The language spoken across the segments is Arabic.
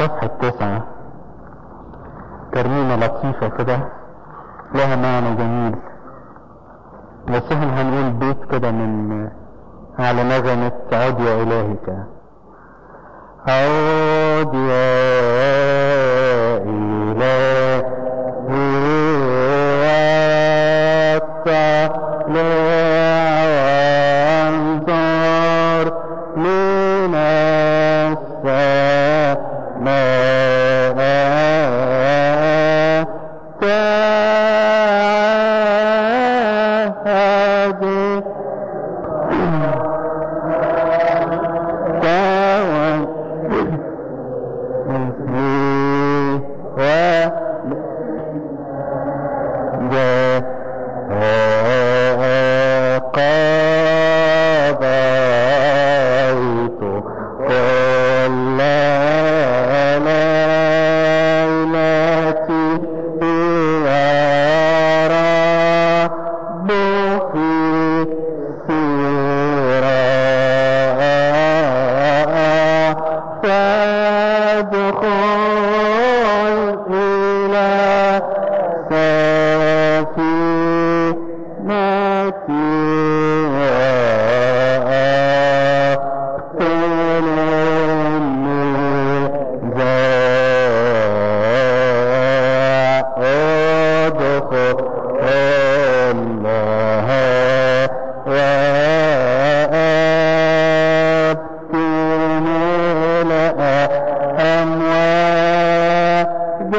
صفحة تسعة ترميمة لطيفة كده لها معنى جميل. بس إحنا هنقول بيت كده من على نغمة عود يا إلهك عود يا إلهي واطلع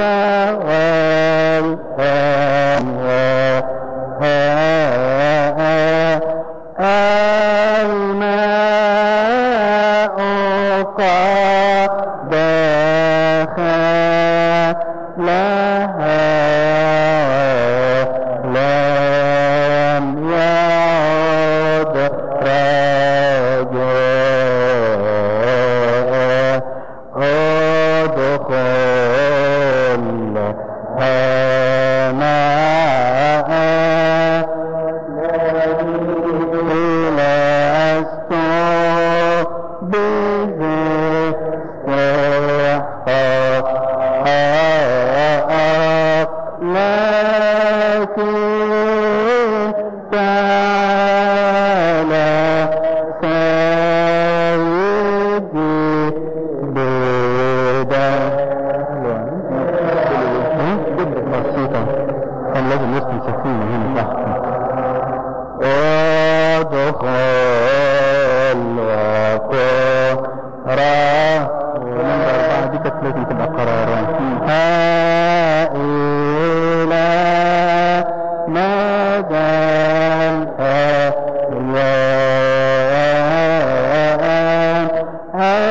Wow. Oh. Uh.